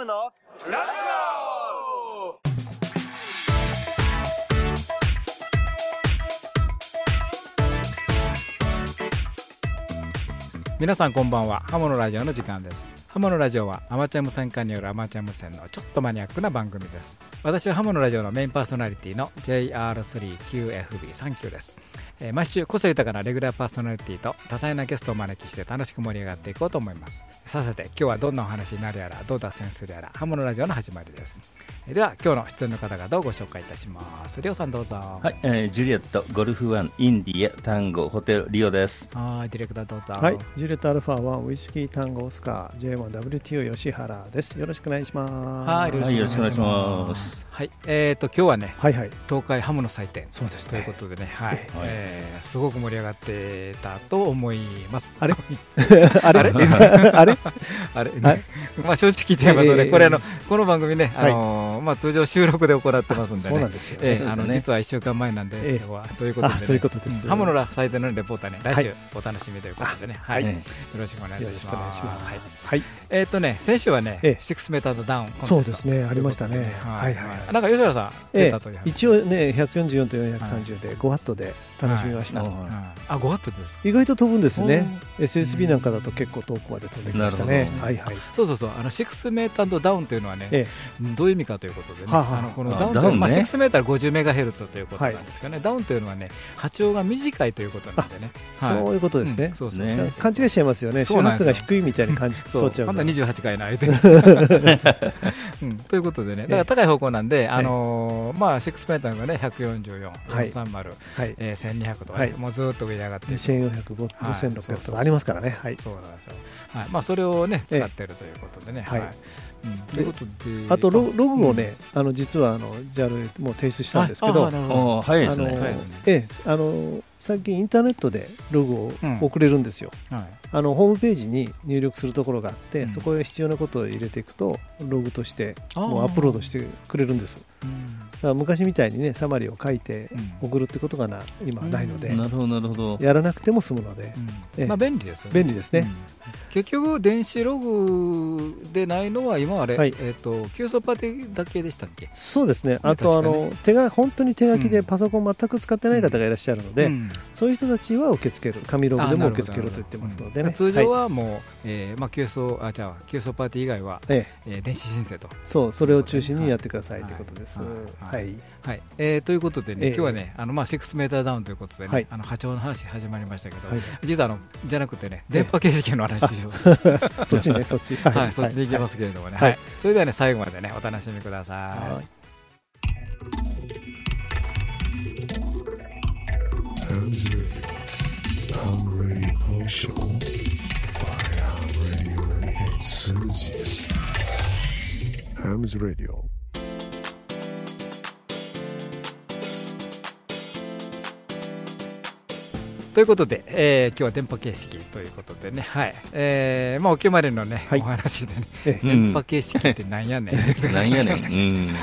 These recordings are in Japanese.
ムのラジ皆さんこんばんは。ハモのラジオの時間です。ハモのラジオはアマチュア無線化によるアマチュア無線のちょっとマニアックな番組です。私はハモのラジオのメインパーソナリティの JR3QFB39 です。えー毎週個性豊かなレギュラーパーソナリティと多彩なゲストをお招きして楽しく盛り上がっていこうと思います。さて今日はどんなお話になるやらどう脱線するやらハモのラジオの始まりです。えーでは今日の出演の方々をご紹介いたします。りょうさんどうぞ。ははい、えージュリエット、ゴルフワン、インディエ、タンゴ、ホテル、リオです。はいディレクターどうぞ。はい、ジュレットアルファ1ウイスキータンゴオスカー J1WTO 吉原です。よろしくお願いします。はいはいよろしくお願いします。はいえーと今日はねはいはい。東海ハムの祭典。そうですね。というこ。とでね、はい。ええーすごく盛り上がってたと思います。あれ？ああれ？れあれ？あれ、はい まあ正直言っちゃいますので、ええこれあの、この番組ね、あはい。のーまあ通常収録で行ってますんでね。そうなん。ですよ。ね。ええあの実は1週間前なんです、ええ今日は。ということで、ね、あそういうことですんハムの祭典のレポーターね、来週はい。お楽しみということでね、はい、よろしくお願いします。はい。えっ、とね、先週はね、ええ。シックスメーターダウンそうですねありましたね。はいはいなんか吉原さんええ出たという話、一応ね144と430で5ワットで楽しみました。あ、5ワットですか？意外と飛ぶんですね。SSB なんかだと結構遠くまで飛んできましたね。はいはい。そうそうそう、あの6メーターダウンというのはね、えどういう意味かということでね、はあのこのあダウンというのは、まあ、ダウンね。6メーター50メガヘルツということなんですけどね、ダウンというのはね、波長が短いということなんでね、えそういうことですね。勘違いしちゃいますよね。周波数が低いみたいに感じそう、取っちゃうからまだ28回の相手、うん、ということでね、だから高い方向なんで、あのーまあ、6メーターがね、144、はい。430、はい。えー、1200とかもうずっと上に上がって。いく2400、はい5600とかありますからね。はい。そうなんですよ、はい。まあ、それをね、使え。えってるということでね。はい。うん、ということで、あとロログをね、あの実はあの JAL も提出したんですけど、あのええあの最近インターネットでログをうん送れるんですよ、はい。あのホームページに入力するところがあって、うん。そこへ必要なことを入れていくとログとしてあー。もうアップロードしてくれるんですだから昔みたいにねサマリーを書いてうん。送るってことがな今はないので、うん。なるほど、なるほど。やらなくても済むので、まあ、便利ですよね。便利ですね、うん。結局、電子ログでないのは、今あれ、はい。えっ、と、急速パテだけでしたっけ？そうですね、ねあとあ確かの、手が本当に手書きうん。でパソコン全く使ってない方がいらっしゃるので、うんそういう人たちは受け付ける、紙ログでも受け付けると言ってますのでね。うん通常はい。はもう、えーまあ、急速あじゃあ急速パーティー以外は、ええ。えー電子申請と。そう、それを中心にやってくださいということです。ははい。い。はい。えーということでね、ええ。今日はね、あのまあ、6メーターダウンということでね、はい。あの波長の話始まりましたけど、はい。実はあのじゃなくてね、電波形式の話を、そっちね、そっち。ははい、そっちでいきますけれどもね、はい。はい。それではね、最後までね、お楽しみくださ。はいい。Hams Radio. ということで、えー今日は電波形式ということでね、はい。えーまあ、お決まりのね、はい。お話でね、電波形式ってなんやねん。なんやね。は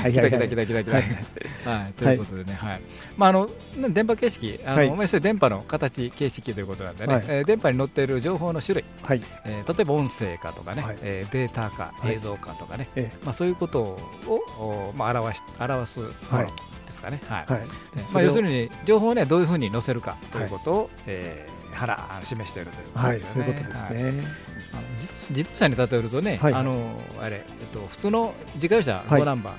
いということでね、はい。まあ、あの、ね電波形式、あの、はい。電波の形、形式ということなんでね、はい。えー電波に載っている情報の種類、はい。えー例えば音声かとかね、はい。えーデータかはい。映像かとかね、えまあ、そういうことを、おまあ、表し、表すものですかね。はい。えはい。まあ、要するに、に情報をねどういうふうに載せるかということを、えー腹示しているということはい、ですよね。そういうことですはいね。自動車に例えるとね、はいあのあれ、えっと、普通の自家用車はい5ナンバー、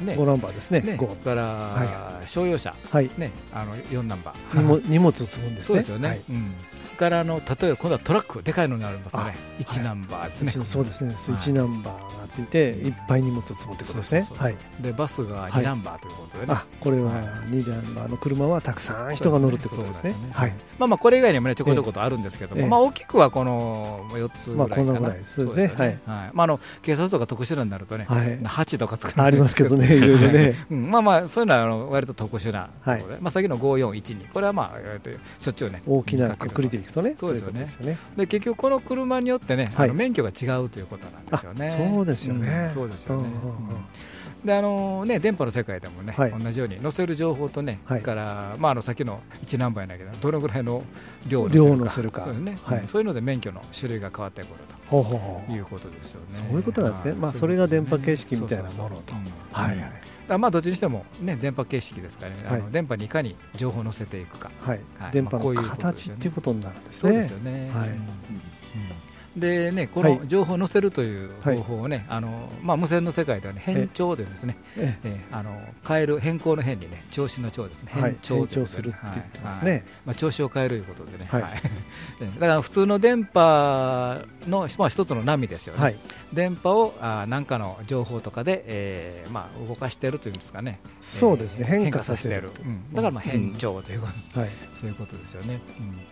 うんね5ナンバーですね。ね、5。それから、は商用車、はい。ね、あの4ナンバー。荷物を積むんですね。そうですよね。はいうんからあの例えば今度はトラックでかいのになりますとね。あ1ナンバーですね、そうですね。スイッチはい。ナンバーがついて、いっぱい荷物を積むってことですね。はい。でバスがはい。2ナンバーということでね、あ、これははい。2ナンバーの車はたくさん人が乗るってことですね。はい。まあまあこれ以外にもねちょこちょことあるんですけども、ええ。まあ大きくはこの4つぐらいかな。まあこんなぐらい。そうですね。よはい。まああの警察とか特殊なになるとね、はい。8とかつくありますけどね、いろいろね。うん、まあまあそういうのはあの割と特殊なところで、まあ先の5412これはまあえーとしょっちゅうね大きなくくりでいくとね、そうですよね。で結局この車によってね、免許が違うということなんですよね。あそうですよね。うんそうですよね。であのね、電波の世界でもね、はい。同じように載せる情報とね、から、まあ、あのさっきの1ナンバーやないけど、どのぐらいの量を載せるか。そうい。うん。そういうので免許の種類が変わってくるということですよね。そういうことなんですね。はい。まあそれが電波形式みたいなものと。はいはいまあどっちにしても、ね、電波形式ですからね、あはい。の電波にいかに情報を載せていくか、はい。はい。電波の形っていうことになるんですそうねですよね。はい。うん。うん。でね、こはい。の情報を載せるというはい方法をね、あのまあ、無線の世界ではね、変調というんですね、ええ。ーあの変える、変更の変にね、調子の調ですね、変変調調するって言ってますはい。ねまあ、調子を変えるということでね、はい。だから普通の電波の、まあ、一つの波ですよね、はい。電波をあ何かの情報とかで、えーまあ、動かしているというんですかね、そうですね。えー変化させる。変化うん。だからまあ変調ということ、はい。そういうことですよね。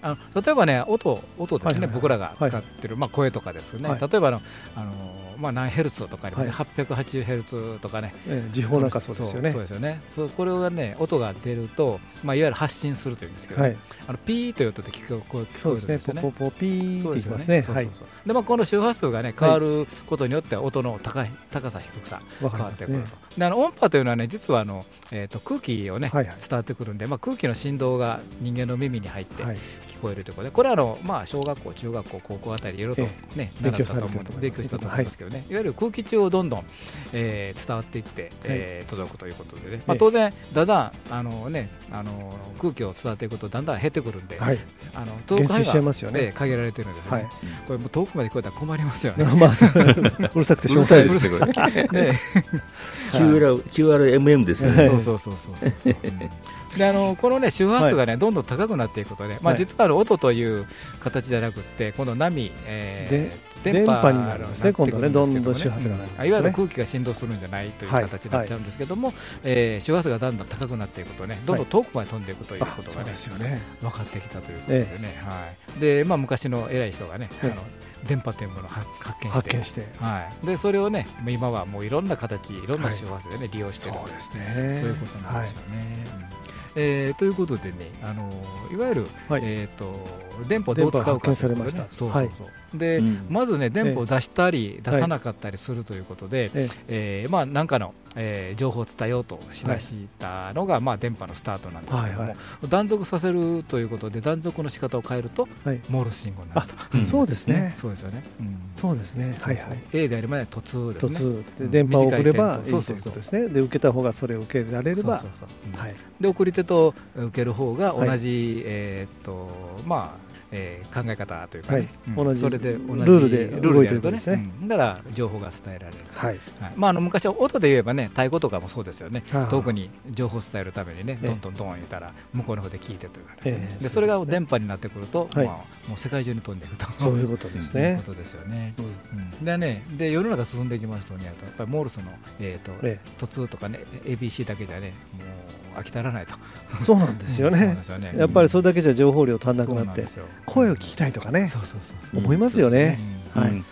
あの例えばね、音音ですね、はいはいはい。僕らが使ってる、まあ、声とかですよね、はい。例えばあのあの、まあ、何ヘルツとかありますね、は880ヘルツとかね、ええ時報なんかそうですよね。そうですよね。そうこれがね、音が出ると、まあ、いわゆる発信するというんですけど、はい。あのピーという音で聞こえこう聞こえそうですね。るんですよね。ポポポピーそうってきますね。でまあ、この周波数が、ね、変わることによって音の高い高さ、低さ変わってくると、であの音波というのは、ね、実はあの、えー、と空気を、ねはいはい。伝わってくるんで、まあ、空気の振動が人間の耳に入ってはい聞こえるということで、これはあの、まあ、小学校、中学校、高校あたり、いろいろと、ね勉強習ったと思うんです強したと思いますけどね、い、わゆる空気中をどんどん、えー伝わっていって、えー届くということでね、まあ、ええ当然、だんだんあの、ね、あの空気を伝わっていくこと、だんだん減ってくるんで、はい。あの遠く減衰しちゃいますよね。ええ限られてるんですよね、はい。これもう遠くまで聞こえたら困りますよね。まあそう。うるさくてしょうがないですね、これ。ね。QR QRMM ですよね。そうそうそうそうそう。であのこのね周波数がね、どんどん高くなっていくことで、まあはい。実はあの音という形じゃなくってこの波、えー電波になるんですね今度ねどんどん周波数がなるんですねいわゆる空気が振動するんじゃないというはい形になっちゃうんですけども、えー周波数がだんだん高くなっていくとね。どんどん遠くまで飛んでいくというあことがねそうですよね分かってきたということでね、はい。でまあ昔の偉い人がね、あえの電波というものを発発見して。して。はい、でそれをね今はもういろんな形いろんな周波数でね、利用してるそうですね。そういうことなんですよね。うんえーということでね、あのいわゆる、はい。えー、と電波をどう使うかということそうそうそう、で、うん。まずね、電波を出したり、え出さなかったりするということで、え。えーまあ、なんかの、えー情報を伝えようとしだしたのが、まあ、電波のスタートなんですけども、はいは断続させるということで、断続の仕方を変えると、はい。モールス信号になる。と。うん。そうですね。そうですよね。うん。そうですね。はいはい。A であればね、突通です突。ね。通で電波を送ればいいといううそそうそうことですねで受けた方がそれを受けられれば。そうそうそう。うん。はい。で送り手と受ける方が同はい。じ、えーっとまあえー考え方というかね、はい。うん。同じそれで同じルールでルールでやると動いてるんね。ですねうん。だから情報が伝えられる、はい。はい。まあ、あの昔は音で言えばね太鼓とかもそうですよね。はあ遠くに情報を伝えるためにねええ。どんどんどん言ったら向こうの方で聞いてというかね、ええ。でそれが電波になってくると、はい。まあ、もう世界中に飛んでいくと。そういうことですいうねことですよね。うん。うん。でねで世の中進んでいきますとねやっぱりモールスの、えーとえ突とかね ABC だけじゃねもう飽き足らないと。えそうなんですよね。ね。やっぱりそれだけじゃ情報量足んなくなって。そうなんですよ声を聞きたいとかね。思いますよね。うん。はい。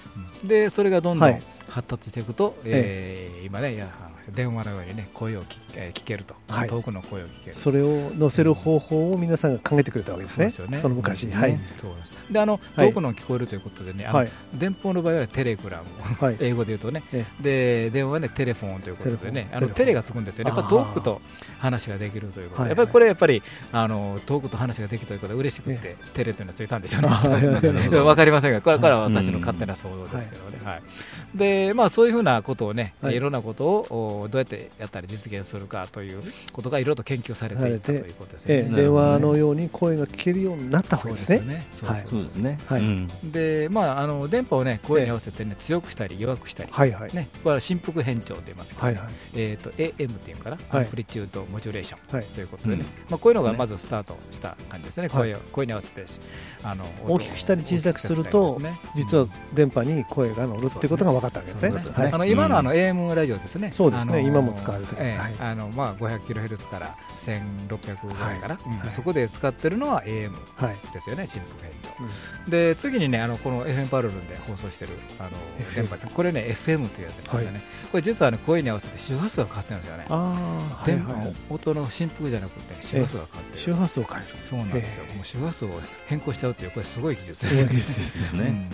でそれがどんどんはい。発達していくと、えー今ねいや電話のようにね声を聞,、えー聞けると、はい。遠くの声を聞ける。それを載せる方法を皆さんが考えてくれたわけですね。そうですよね。その昔。うん。はい。そうです。であのはい。遠くの聞こえるということでね、あのはい。電報の場合はテレグラム。はい。英語で言うとね、えで電話はねテレフォンということでね、あのテレがつくんですよね、やっぱ遠くと話ができるということで、はい。やっぱりこれやっぱりあの遠くと話ができるということで嬉しくて、テレというのがついたんでしょうね。あー。はいはいはいでわかりませんが、これからは私の勝手な想像ですけどね。はいでまあ、そういうふうなことをね、はい。い、ろんなことをおどうやってやったり実現するかということがいろいろと研究されていったということですよね。ええ電話のように声が聞けるようになったわけですね。そうですよね。そうですね。で、まあ、あの電波をね声に合わせてね強くしたり弱くしたり、はいはい。ね、これは振幅変調と言いますけど、はいはい。えー、と AM っていうのかな、はい。アンプリチュードモジュレーションはい。ということでね、うん。まあ、こういうのがまずスタートした感じですね、はい。声を声に合わせてあの大きくしたり小さくすると実は電波に声が乗るっていうことが分かったわけですね。そうですね。はい。あの今のあの AM ラジオですね、そうですね。今も使われてます。あのまあ 500kHz から1600ぐらいかな、うんはい。そこで使ってるのは AM はい。ですよね、振幅変調。うん。で次にねあのこの FM パルルンで放送してるあの電波これね FM というやつですよね、これ実はね声に合わせて周波数が変わってるんですよね。あ電波音の振幅じゃなくて周波数が変わってる。周波数を変える。そうなんですよ。もう周波数を変更しちゃうっていうこれすごい技術ですすごいよね。技術ですね。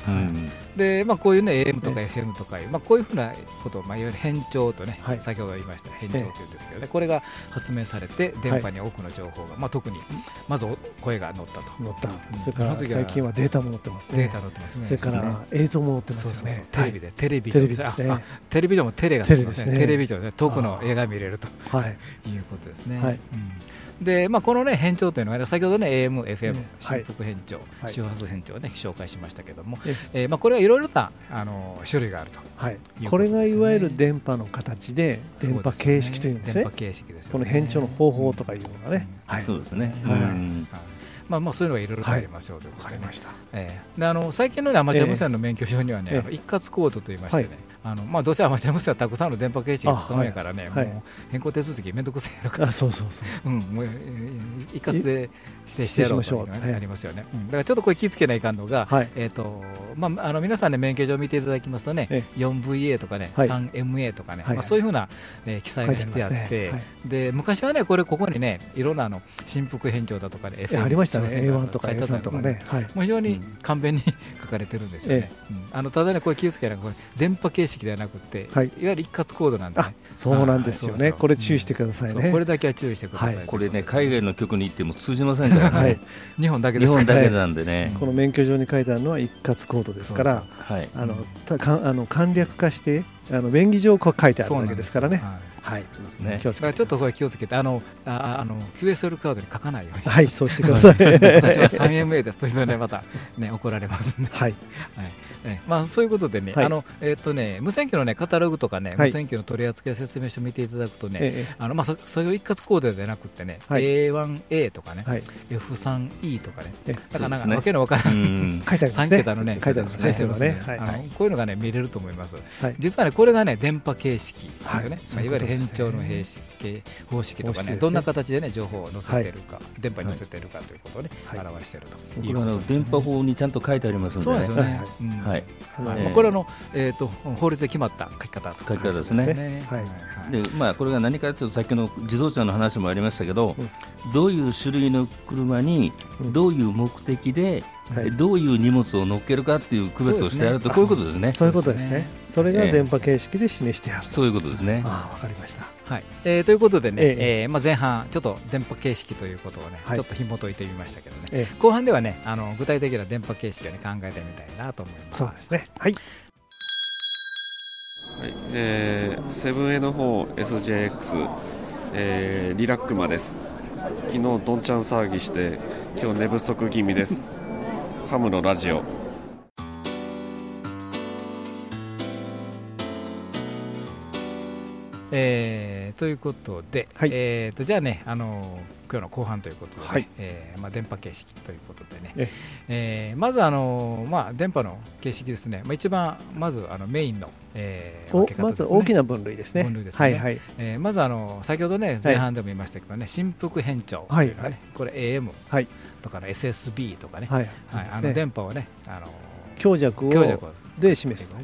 で、まあ、こういうね AM とか FM とかいう、まあ、こういうふうなことを、まあ、いわゆる変調とね、はい。先ほど言いました変調というんですけどね、これが発明されて電波に多くの情報が、まあ、特にまずお声が乗ったと。乗った。うん。それから最近はデータも載ってますね。データ乗ってますね。それから映像も載ってますよね。テレビで、テレビで。テレビジョンもテレがつきますねテレですね。テレビで遠くの映画見れるとはい。いうことですね。はい。うんでまあ、この、ね、変調というのは、ね、先ほど、ね、AM、FM、振幅変調、はい。周波数変調を、ね、紹介しましたけども、ええ。ーまあ、これはいろいろなあの種類があると。これがいわゆる電波の形で電波形式というんですね。電波。形式ですよね。この変調の方法とかいうのがね。はい。そうですね。はい。うん。まあ、まあそういうのがいろいろとありますよということでね。わかりました。ええ。であの最近の、ね、アマチュア無線の免許証にはね、一括コードといいましてね、はいあのまあ、どうせアマチュア無線はたくさんの電波形式使うんやからね、あはい。もう変更手続きめんどくさいやろ。から、あ、そうそうそう。うん、もうえー一括で指定してやろうというのが、ありますよね、うん。だからちょっとこれ気をつけないかんのが、はい。えーとまあ、あの皆さんね免許証を見ていただきますとね、え 4VA とかね、はい。3MA とかね、はいまあ、そういうふうな、えー記載がしてあって、ね。で昔はねこれここにねいろんなあの振幅変調だとかねありましたね。調整 A1 とか書いてあった A3 とかね。はい。もう非常に簡便に 書かれてるんですよね。うん。あのただね、これ気をつけなこれ電波形式ではなくて、はいい、わゆる一括コードなんであね。、そうなんですよね。これ注意してくださいそうこれね。だけは注意してください。はいこれね、海外の局に行っても通じませんからはねい。日本だけ日ですから本だけなんでね。この免許状に書いてあるのは一括コードですから、はい。あのたかんあの簡略化してあの便宜上こう書いてあるだけですからね。はいはい。ね気をちょっとそれ気をつけて、あのああの QSL カードに書かないように。はい、そうしてください。私は 3MA ですというのでまたね怒られますね。はい。えまあ、そういうことでね、はい。あのえっ、とね、無線機のね、カタログとかね、はい。無線機の取扱説明書を見ていただくとね、えあのまあ、そそれを一括コードでなくてね、はい。A1A とかねえ、はい。F3E とかね、えだからなんか、ねわけのわからうない、ん。3書いてありますね。桁のね、書いてありますね。あのはい。こういうのがね、見れると思います。はい。実はね、これがね、電波形式ですよね、はい。まあ、いわゆる変調の形式方式とかねどんな形でね、情報を載せてるか、電波に載せてるかということをね、はい。表しているとこいうれはあの電波法にちゃんと書いてありますそうですよ。ね。はい。まあこれはあの、えー、と法律で決まった書き方書き方ですね。はいでまあ、これが何かというと、さっきの自動車の話もありましたけど、うん。どういう種類の車にうん。どういう目的で、はい。どういう荷物を乗っけるかっていう区別をしてやると、こういうことですね。そういうことですね。それが電波形式で示してあると。そういうことですね。ああ、わかりました。はいえーということでね、ええーまあ、前半、ちょっと電波形式ということをね、はいちょっと紐解いてみましたけどね、ええ後半ではねあの具体的な電波形式を、ね、考えてみたいなと思います。そうですね。はい。はい、えー、セブン N4SJX、えー、リラックマです。昨日どんちゃん騒ぎして、今日寝不足気味です。ハムのラジオ。えーということで、はい。えー、とじゃあね、あの今日の後半ということでね、はい。えーまあ、電波形式ということでね、ええ。ーまず、あのまあ、電波の形式ですね、まあ、一番まずあのメインの、えーお分け方ね。ず大きな分類ですね。分類ですね。はいはい。えーまずあの先ほどね前半でも言いましたけどね、振幅変調というのはね、はい。これ AM はい。とかの SSB とかね、はい。はい。あの電波をねあの強弱を強弱をで示す。は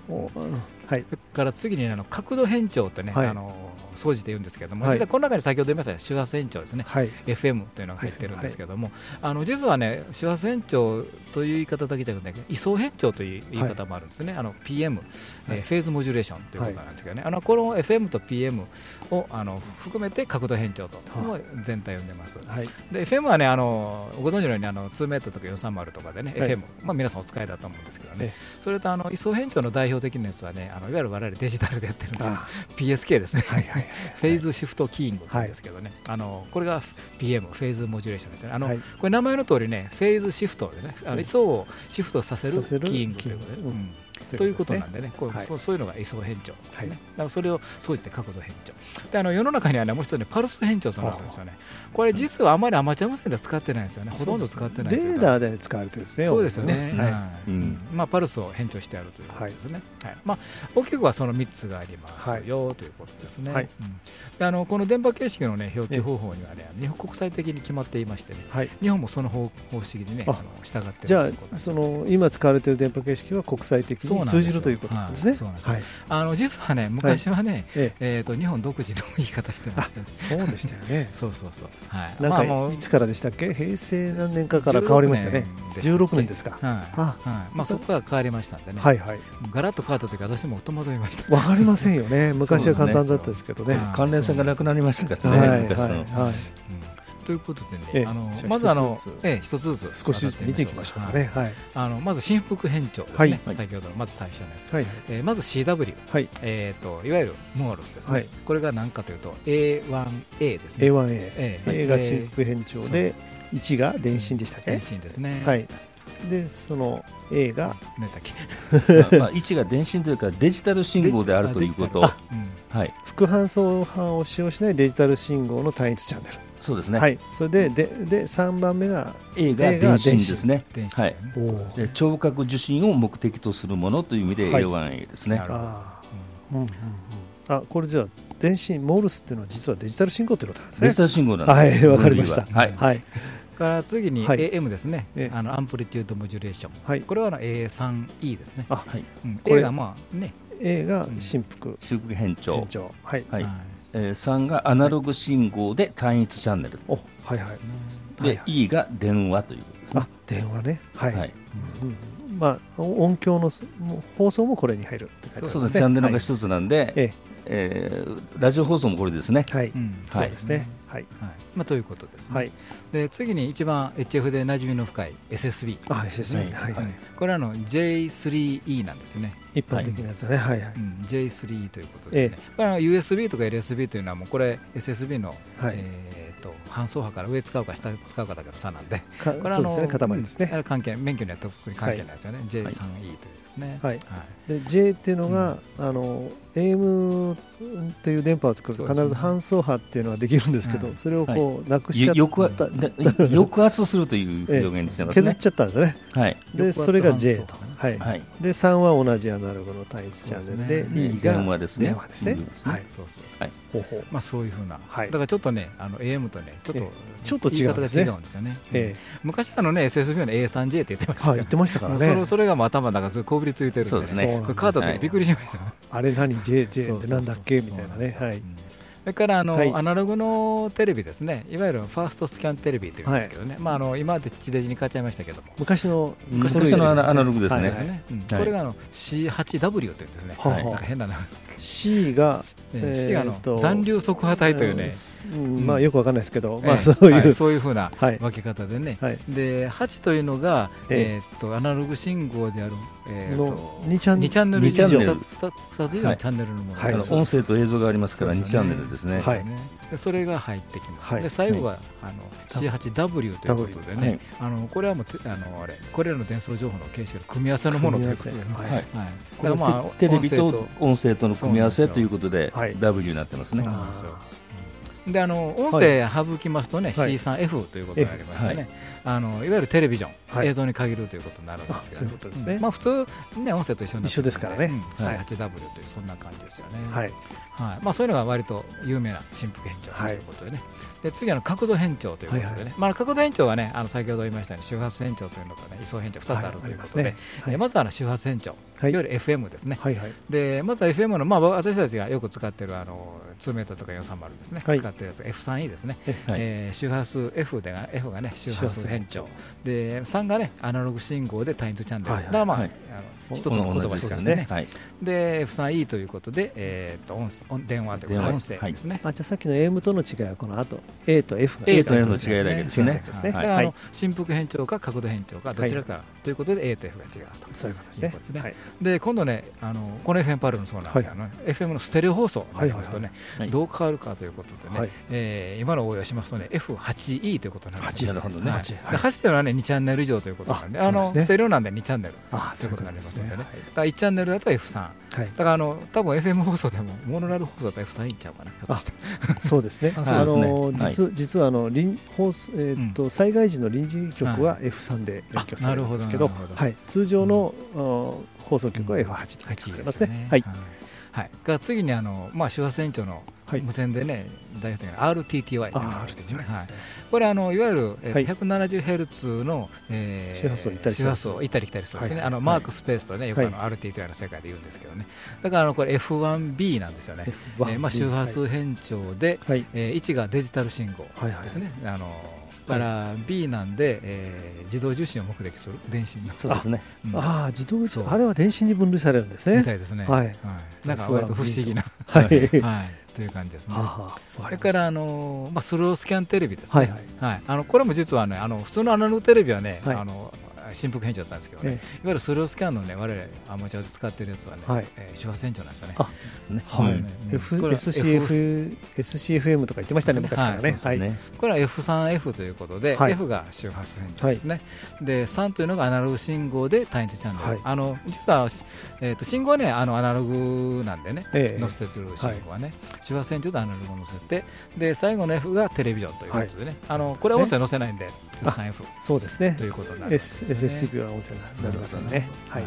い。それから次にあの角度変調ってね、はい。あの総じて言うんですけども、はい。実はこの中に先ほど言いました周波数変調ですね、はい。FM というのが入ってるんですけども、あの実はね周波数変調という言い方だけじゃなくて位相変調という言い方もあるんですね、あの PM、えーフェーズモジュレーションということなんですけどね、あのこの FM と PM をあの含めて角度変調とは全体を呼んでます。はい。で FM はねあのご存知のようにあの2メートルとか430とかでね、はい。FM、まあ、皆さんお使いだと思うんですけどね。え、それとあの位相変調の代表的なやつはねあのいわゆる我々デジタルでやってるんです PSK ですね。はいはい。フェーズシフトキーイングって言うんですけどね、あのこれが PM、フェーズモジュレーションですよね。あのはい。これ名前の通りね、フェーズシフトでね、あの位相をシフトさせるキーイングということで、ということなんでね、こうはい。そうそういうのが位相変調ですね、はい。だからそれを総じて角度変調。であの世の中にはねもう一つねパルス変調というのがあるんですよね、これ実はあまりアマチュア無線では使ってないんですよね、ほとんど使ってないレーダーで使われてるんですね。そうですよね、はい。まあ、パルスを変調してあるということですね、はい。まあ、大きくはその3つがありますよ、ということですね、はい。うん。であのこの電波形式の、ね、表記方法には、ね、日本国際的に決まっていましてね、はい。日本もその方方式に、ね、ああの従っているじゃあ、その今使われている電波形式は国際的に通じるということなんですね。そうなんですよ。はい。あの実はね、昔はね、ええ。ー、と日本独自の言い方してましたね。そうでしたよね。そうそうそう。はい。なんまあもうかいつからでしたっけ？平成何年かから変わりましたね。16年ですか。はい。まあそこから変わりましたんでね。はいはい。ガラッと変わった時私も戸惑いました。わかりませんよね。昔は簡単だったですけどね。関連性がなくなりましたからね、はいはい昔の。はい。うんということでね、ええあのまずあの一つずつ。ええ一つずつ少しずつ見ていきましょうかね。はい。あのまず新福変調ですね、はい。先ほどのまず最初のやつ、はい。えーまず CW、はい。えー、といわゆるモールスですね、はい。これが何かというと A1A ですね。A1A。ええ。A が真空変調で、1が電信でしたっけ？電信ですね。はい。で、その A が、何だっけ？まあまあ、位置が電信というかデジタル信号であるということ。はい、副搬送波を使用しないデジタル信号の単一チャンネル。そうですね、はい。それで、で、で、3番目が、A が電信ですね。はいで聴覚受信を目的とするものという意味ではい A1A ですね。なるほどあこれじゃあ、電信、モールスっていうのは実はデジタル信号ということなんですねデジ。タル信号なんです。はい、わかりました。ははい。はい。から次にはい AM ですね、ええあのアンプリテュードモジュレーション、はいこれはあの A3E ですね、あ、はい。うん、これ A がまあね、A が振幅中国変調変。調。はい。はいはいえー3がアナログ信号で単一チャンネル。お、はいはい。で、はいはい E が電話ということですねあ、電話ね。はい。はい。うんまあ、音響の放送もこれに入るって書いてありそうですね。チャンネルが一つなんで、ええーラジオ放送もこれですね。はい。うんそうですね。はい。はいまあ、ということですね、はい。で次に一番 HF で馴染みの深い SSB、あ、SSB。ははいい。はい。これはあの J3E なんですね、一般的なやつだね。はいはい。うん、J3 ということで、ねこれは USB とか LSB というのはもうこれ SSB の、はいえー、と搬送波から上使うか下使うかだけの差なんでかこれはそうですね。塊ですね。関係免許には特に関係ないですよね、J3E というですね、はいで J っていうのが、あの AM っていう電波を作ると必ずそうですね搬送波っていうのができるんですけど、はいそれをこうなくしちゃっよ抑圧た、で抑圧するというええ表現にしてますね。削っちゃったんですね。はい。でそれが J と。はい。はい。で3は同じアナログの単一チャンネルでですね。E が電話ですね。電話ですね。うん。はい。そうそうそう。はい。ほうほうまあ、そういうふうな、はい。だからちょっとね、あの AM とね、ちょっとええ。ちょっと違うんですね。言い方が違うんですよね。え昔あのね、SSB の A3J って言ってまえしたけどはい言ってましたからもうそれね。それがもう頭の中ずっとこびりついてるんで、ね。そうなんですこれカードでびっくりしましたね。あれ何？J J そうそうそうってなんだっけ？みたいなね。はい。れからあの、はい。アナログのテレビですね、いわゆるファーストスキャンテレビというんですけどね、まあ、あの今まで地デジに変わっちゃいましたけども、昔の昔のアナログですね。これがあの C8W というんですね、なんか変な名 C が前、えー残留速波帯というね、うんまあよくわかんないですけど、えまあえそういうはいそういうふうなはい。分け方でね、はい。で8というのが、ええーっとアナログ信号である、えーと2チャン2チャンネル以二チャンネル。上2つ以上のチャンネルのもの音声と映像がありますから2チャンネルですね。はいでそれが入ってきます、はい。で最後が、あの C8W ということでね、はい。あのこれはもうてあのあれこれらの伝送情報の形式の組み合わせのものということで、はい。はい。だこれからまあテレビと音声との組み合わせということではい。W になってますね。そう。なんですよ。であの音声省きますとね、はい。C3F ということになりましてね、はい。あのいわゆるテレビジョン、はい。映像に限るということになるんですけど、あそうん。まあ普通ね音声と一緒になってですからね。うん。はい。C8W というそんな感じですよね。はい。はい。まあ、そういうのが割と有名な振幅変調ということでね、で次は角度変調ということでね、はいはい。まあ、角度変調はねあの先ほど言いましたように周波数変調というのがね位相変調2つあるということで、はいますね。えまずはあの周波数変調、はい。い、わゆる FM ですね、はいはい。でまずは FM の、まあ、私たちがよく使っているあの2メーターとか430ですね、はい。使ってるやつ F3E ですね、はい。えー周波数 F でが F がね周波数変調。で3がねアナログ信号で単一チャンネル、はいはいだからまあ、はい。あの一つの言葉しかね。ね。はい。で F3E ということで、えー、と音音電話というか電話。音声ですね、あじゃあさっきの AM との違いはこの後 A と F が A と F の違いだけですね。だから振幅変調か角度変調かどちらか。ということで A と F が違うと。そういうことですね。で今度ねあのこの FM パルもそうなんですけど、ね FM のステレオ放送になりますとね、はいどう変わるかということでね、はい。えー今の応用しますとね F8E ということになるんですよなるほどね。はい。8で8というのはね2チャンネル以上ということなんで、ああのステレオなんで2チャンネルあということになりますのでね。はいだから1チャンネルだと F3、はい。だからあの多分 FM 放送でもモノラル放送だと F3 いっちゃうかな、そうですね。ああそうですねの実実はあの臨放送えーっと災害時の臨時局は F3 で勉強されるんですけど、はい。通常のあー放送局は F8 で勉強さ8れでますすね。はい。はい、が次にあの、まあ、周波数延長のはい無線でね、代表的な RTTY あーですね RTTY はい。ですね。これあのいわゆる、えーはい。170Hz の、えー周波数を行ったり来たりするんですね、はい。あのマークスペースとね、よくあの RTTY の世界で言うんですけどね、だからあのこれ F1B なんですよね、え F1 ー。まあ、周波数変調で、はい。えー1がデジタル信号はいはいですね、あのだから B なんで、えー自動受信を目的する電信の、そうですね。うん。ああ自動そう。あれは電子に分類されるんですみね。たいですね、はい。なんか割と不思議な、はい。はい、という感じですね。それから、あのーまあ、スロースキャンテレビですね、はい。はい。あのこれも実はねあの普通のアナログテレビはね、はい。あの振幅変調だったんですけどね、えいわゆるスロースキャンのね我々アマチュアで使ってるやつはね、はい。えー周波数変調なんですよね。あね。はいうん。F SCF SCFM とか言ってましたね昔からね。はい。ね。これは F3F ということで、はい。F が周波数変調ですね、で3というのがアナログ信号で単一チャンネル、はい。あの実は、えー、と信号はねあのアナログなんでね、ええ。載せてる信号はね、周波数変調でアナログを載せてで最後の F がテレビジョンということでね、あのこれは音声載せないんで F3F そうですね。と。いうことになるわけです SSTP は音声な。んなりませんね。はい。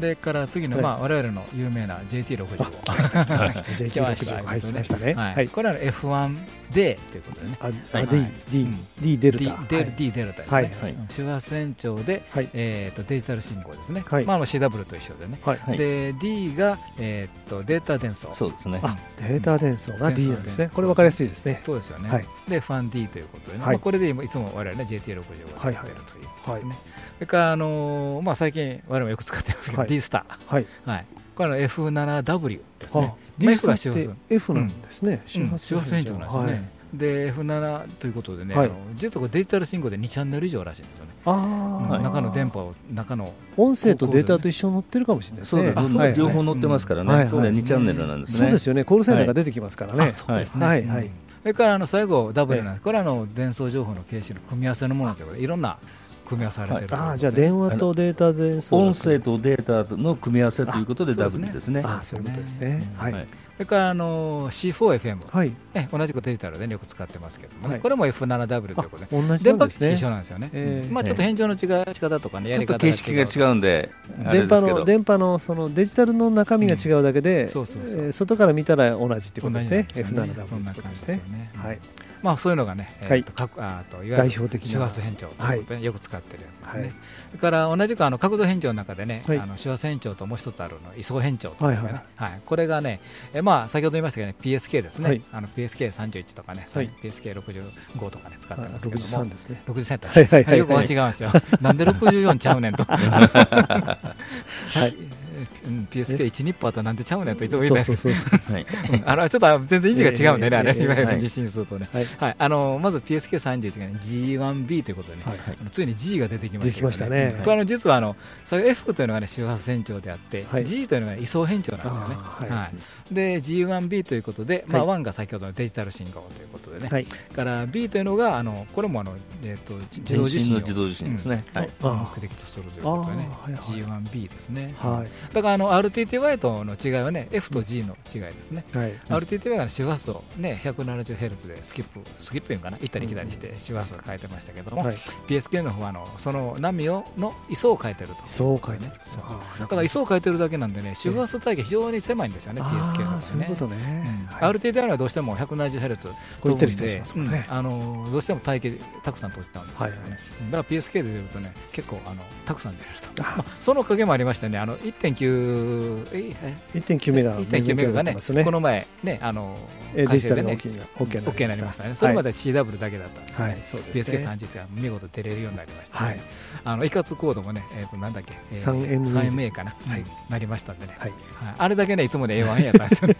でから次の、はい。まあ、我々の有名な JT65 JT60 はい来ましたね。はい。はい。これは F1D ということでね。あ D D うん。D デルタ。デはい。D デルタですね、はい。周波数延長で、はい。えー、とデジタル信号ですね、はい。まあ、CW と一緒でね、はい。はい。で D が、えー、とデータ伝送。そうですね。あデータ伝送が D なんですね。これ分かりやすいですね。そうですよね、はい。で FAND ということでね、はい。まあ、これで今いつも我々ね JT65 がはいやってるということですね、はいそれから、あのーまあ、最近我々もよく使ってますけど、はい。D スタはい。ー、はい、これの F7W ですね。D ス F ターって F なんですね。うん。周波数変調なんですよね、はい。で F7 ということでね、はい。あの実はこれデジタル信号で2チャンネル以上らしいんですよね、ああ。中の電波を中の音声とデータと一緒に乗ってるかもしれないですね。そうです両方載ってますからはい。はいね。それで2チャンネルなんですね。そうですよね。コールサイナーが出てきますからね。あ。そうですね、はい。はい。うん。それからあの最後 W なんです、これはあの伝送情報の形式の組み合わせのものということでいろんな組み合わせされてるといああ、じゃあ電話とデータ伝送。音声とデータの組み合わせということであそうですね W ですね。ああ、そういうことですね。はい。はいそれからあの C4FM、はい。ね、同じくデジタルで、ね、よく使ってますけどもね、はいこれも F7W ということで、同じ電波基地なんですね。一緒なんですよね。ええまあ、ちょっと返事の違い仕方とかね、やちょっとり方が形式が違うんで、電波のですけど。電波のそのデジタルの中身が違うだけで、そうそうそうえー外から見たら同じってことですね。同じなんですよね F7W そんなってことです感じですよね。ね。はい。まあ、そういうのがね、えはい。ーと各あといわ代ゆる表的な。周波数変調ということで、よく使ってるやつですね。はい。それから同じくあの角度変調の中でね、はい。あの周波数変調ともう一つあるの位相変調とですかね、ははいこれがね、えまあ、先ほど言いましたけどね、PSK ですね、はい。あの PSK31 とかね、はい。PSK65 とかね、使ってはいますけども、63ですね。63やったはいはいはいよく間違えましたよ。なんで64ちゃうねんと。はい。うん PSK1 ニッパーとなんでちゃうねんといつも言うねそうそうそうそう。はい。うんあのちょっと全然意味が違うんでね、ええあれ、いいわゆる日進数とね。はい。はい、あのまず PSK31 がね G1B ということでね、ついに G が出てきました出てきましたねこれあの実はあの F というのがね周波数変調であって、はい G というのが、ね、位相変調なんですよね。はいはいで G1B ということで、まあ、は1が先ほどのデジタル信号ということでね、はい。から B というのがあのこれもあの、えー、と自動受信を自自動受信ですね。はい。あ目的とするということでねあーはいはい G1B ですね。はい。だからあの RTTY との違いはね F と G の違いですね。はい。RTTY が周波数をね 170Hz でスキップスキップいうのかな？行ったり来たりして周波数を変えてましたけども、はい。PSK の方はあのその波をの位相を変えてると。そう書いてある。だから位相を変えてるだけなんでね周波数帯が非常に狭いんですよね PSK のあー場合ねそういうね。うんはい RTTY はどうしても 170Hz こう行ったり来たりしますもんねうんあのどうしても帯形たくさん取っちゃうんですよね、はいだから PSK で出るとね結構あのたくさん出ると、あまあ、そのおかげもありましてねあの1.9ええ1.9メガ1.9メガがねこの前ねあのえーデジタルの OK にな OK になりましたね。それまで CW だけだったんですね、はい、そうですね。PSK31 が見事出れるようになりましたね、はい。あの一括コードもね、えー、となんだっけ、え 3MA 3MA かな、はい。うん。なりましたんでね、はい。はい。あれだけねいつもね A1A やったんですよね。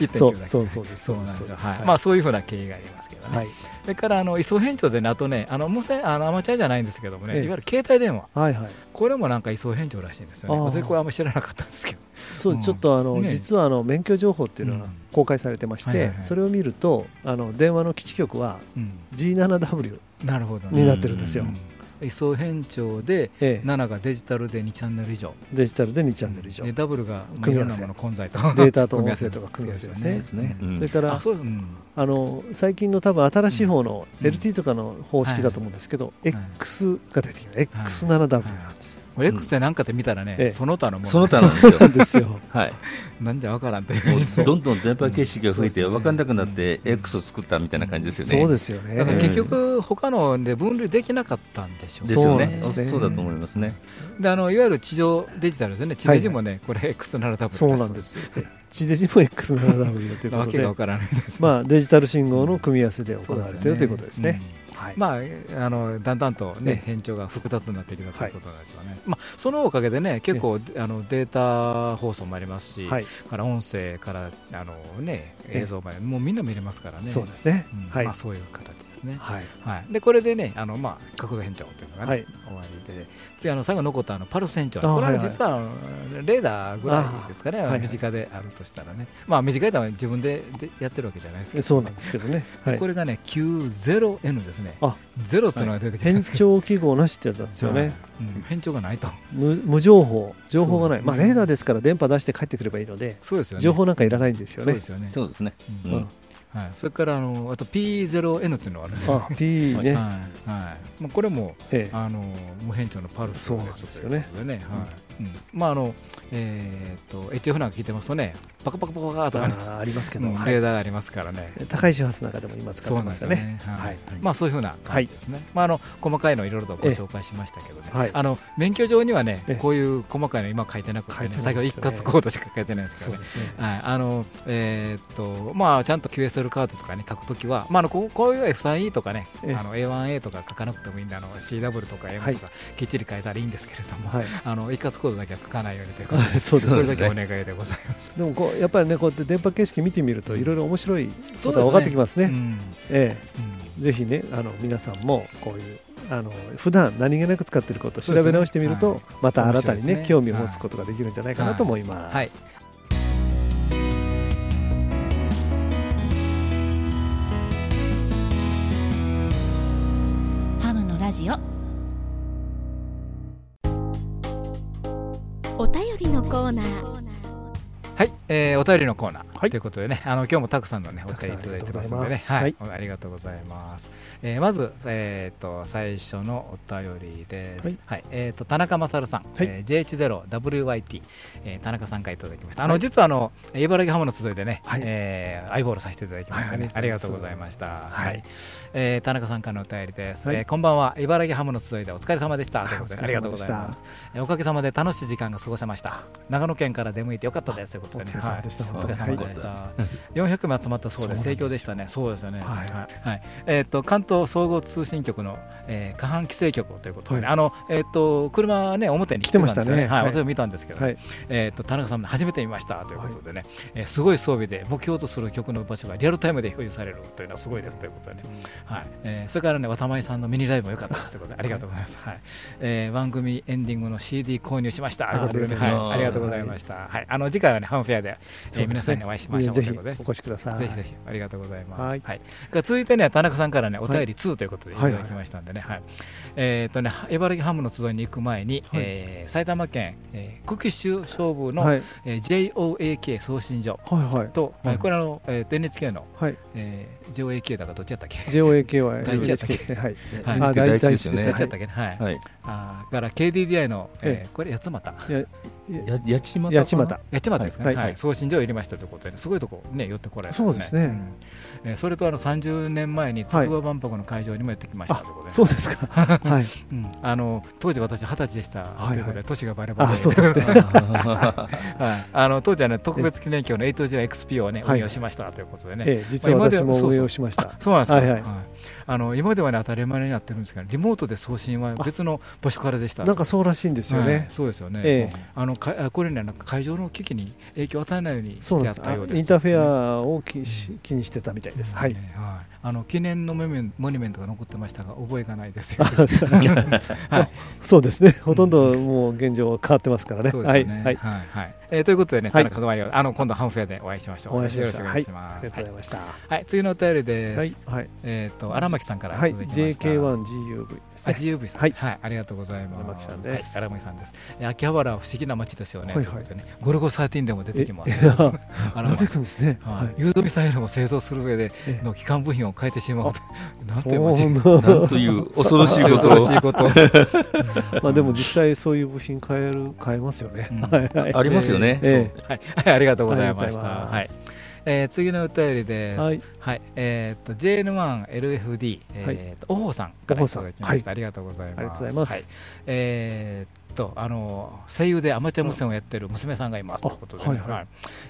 1.9 そうだけそうそうです。そうなんですよ、はい。はいまあ、そういうふうな経緯がありますけどね、はい。それからあの位相変調でね、あとね、あの無線あのアマチュアじゃないんですけどもね、ええ。いわゆる携帯電話、はいはい。これもなんか位相変調らしいんですよね、私、これあんまり知らなかったんですけど、そうう、ん。ちょっとあの、ね。実はあの免許情報っていうのがうん。公開されてましてはいはいはい、それを見ると、あの電話の基地局はうん、G7W なるほどね、になってるんですよ。うん。位相変調でええ。7がデジタルで2チャンネル以上。デジタルで2チャンネル以上、でダブルがまあ組み合わせ。いろんなもの混在と。データと 音声とか組み合わせですね。ですね。うん。それからあそううん。あの最近の多分新しい方のうん。LT とかの方式だと思うんですけど、い。X が出てきます、X7W なんです、これ X って何かって見たらね、ええ。その他のもの。その他なんですよ。はい。なんじゃわからんという。どんどん電波形式が増えて、うん分かんなくなって、X を作ったみたいな感じですよね。そうですよね。だから結局、他ので分類できなかったんでしょう。ですよね。そうなんですね。そうだと思いますね。であのいわゆる地上デジタルですね、地デジもね、これ X7W そうなんです地デジも X7W ということで。わけがわからないです、まあ、デジタル信号の組み合わせで行われているということですね。まあ、あのだんだんと、ねええ、変調が複雑になってきたということなんですよね、まあ、そのおかげでね結構あのデータ放送もありますし、はい、から音声からあの、ね、ええ。映像までもうみんな見れますからね、そうですね。まあ、そういう形ですね。はい。はい、でこれでね、あのまあ、角度変調というのが、ねはい。終わりで、次あの最後残ったあのパルス変調、あこれは実はあのレーダーぐらいですかね、あはいはい。身近であるとしたらね、まあ、身近いのは自分ででやってるわけじゃないですけど、そうなんですけどね。はい。こ。れがね、90N ですね、あゼロっていうのが出てきた。ん変調記号なしってやつなんですよね。うん変調がないと、無無情報、情報がない。ねまあ、レーダーですから電波出して帰ってくればいいので、そうですよね、情報なんかいらないんですよね。そうで。すよね、そうですね。ううんんはい、それからあのあと P0N っていうのがあるんですよ。あ、P ね。はいはい、もうこれもええ。あの無変調のパルスそうなんですよね。ということでね、はい。うん。まああのえーっと HF なんか聞いてますとね、パカパカパカとかね、ありますけど、レーダーがありますからね。高い周波数の中でも今使ってますよね。ね。ははいい。まあそういうふうな感じですね。まああの細かいのいろいろとご紹介しましたけどね。はいあの免許上にはねええ、こういう細かいの今書いてなくてね、先ほど一括コードしか書いてないですからね。あのえーっとまあちゃんと QSL カードとかね書くときは、まああのこういう F3E とかね、ええあの A1A とか書かなくてもいいんで、あの CW とか M はいとかきっちり書いたらいいんですけれども、はい。あの一括コードだけは書かないようにということで、それね。だけお願いでございます。でもこうやっぱりねこうやって電波形式見てみるといろいろ面白いことが分かってきますね。うん。えうん。え、ぜひねあの皆さんもこういうあの普段何気なく使っていることを調べ直してみると、そうですねまた新たにねね。興味を持つことができるんじゃないかなと思います。はい。ハムのラジオ。お便りのコーナーはい、えーお便りのコーナー、はい。ということでね、あの今日もたくさんのねお便りいただいてますあのでね、りがとうございます。はい、ありがとうございます。えーまずえっ、と最初のお便りです。ははい。い、えっ、と田中勝さん、はい。えー JH0WYT、えー田中さんからいただきました。あの、はい。実はあの茨城ハムの集いでね、はい。えーアイボールさせていただきましたね。はいありがとうございました。はい。えー田中さんからのお便りです、はい。えーこんばんは。茨城ハムの集いでお疲れ様でした。ということでお疲れ様でした。ありがとうございます。えーおかげさまで楽しい時間が過ごせました。長野県から出向いてよかったですことで、ね、お疲れ様でしたはいお疲れ様でした。400名集まったそうで盛況でしたね。そうですよね。はいはい。えっ、と関東総合通信局の、えー、過半規制局ということで、あのえっ、と車はね表に来てましたねはい私も見たんですけど、はいえっ、と田中さんも初めて見ましたということでね、えーすごい装備で目標とする曲の場所がリアルタイムで表示されるというのはすごいですということでね。はい。えーそれからね渡前さんのミニライブも良かったですということでありがとうございます。はい。えー番組エンディングの CD 購入しましたということでね、あはい。ありがとうございました。はい。あの次回はねハムフェアで、えー皆さんにお会いしましょうとぜひいうことでお。越しください。ぜひぜひありがとうございます。は。はい続いてね田中さんからねお便り2ということでいただきましたんでね、はい。えっ、とね茨城ハムの集いに行く前に、はいえー埼玉県、えー、久喜州勝負の、JOAK 送信所と、これあの、えー、NHK の、JOAK だかどっちやったっけ？JOAK は NHK ですね。はい。はいあ第一ですねどっちやったっけ？ね？はい。はい。あーから KDDI の、ええ。ー、これ八幡。いやや、やちまたかな？八幡。八幡ですね、ははい。いはい。送信所を入れましたということで、ね、すごいとこね寄ってこられたそうですね。ん。えーそれとあの30年前に筑波万博の会場にもやってきましたということで、そうですか。はい。うん。あの当時私二十歳でした、はいということで年がバレバレあ、そうですね。はい、あの当時はね特別記念鏡の 8G XP をねはい。運用しましたということでね、ええ、実は私も運用しました。そうなんですか、はい。はいあの今ではね当たり前になってるんですけどリモートで送信は別の場所からでしたなんかそうらしいんですよはいね。そうですよね、ええあのかあこれねなんか会場の機器に影響を与えないようにしてやったようですインターフェアを気気にしてたみたいです。はい。ねはい、あの記念のモニュメンモニュメントが残ってましたが覚えがないですよ あそうですね。ほとんどもう現状変わってますからね。そうですよね。はい。はい。はい。えーということでね、はい田中智也あの今度ハムフェアでお会いしましょう。お会いしましょうよろしくお願いします。ありがとうございました。はいはい、次のお便りです。はい、はい、えっ、と荒牧さんからはい、届きました。JK1GUV ですあ、ね。GUV さん、はいありがとうございます。荒牧さんですはい、荒牧さんです。えー秋葉原は不思議な街ですよね。はいはいということでね、ゴルゴ13でも出てきます。荒牧出てくるんですね。は、はいい。誘導ミサイルも製造する上でええの基幹部品を変えてしまうと なんて街ななんという恐ろしいこ恐とをろしいこと。まあでも実際そういう部品変える変えますよね。うんはいはい。ありますよね。えはい、はい、ありがとうございました。はい。えー次のお便りです。はい。えーっと JN1LFD えーっとおほうさんからいただきました。ありがとうございます。ありがとうございますはいえーっとあの声優でアマチュア無線をやってる娘さんがいますということでね、はいはい。はい。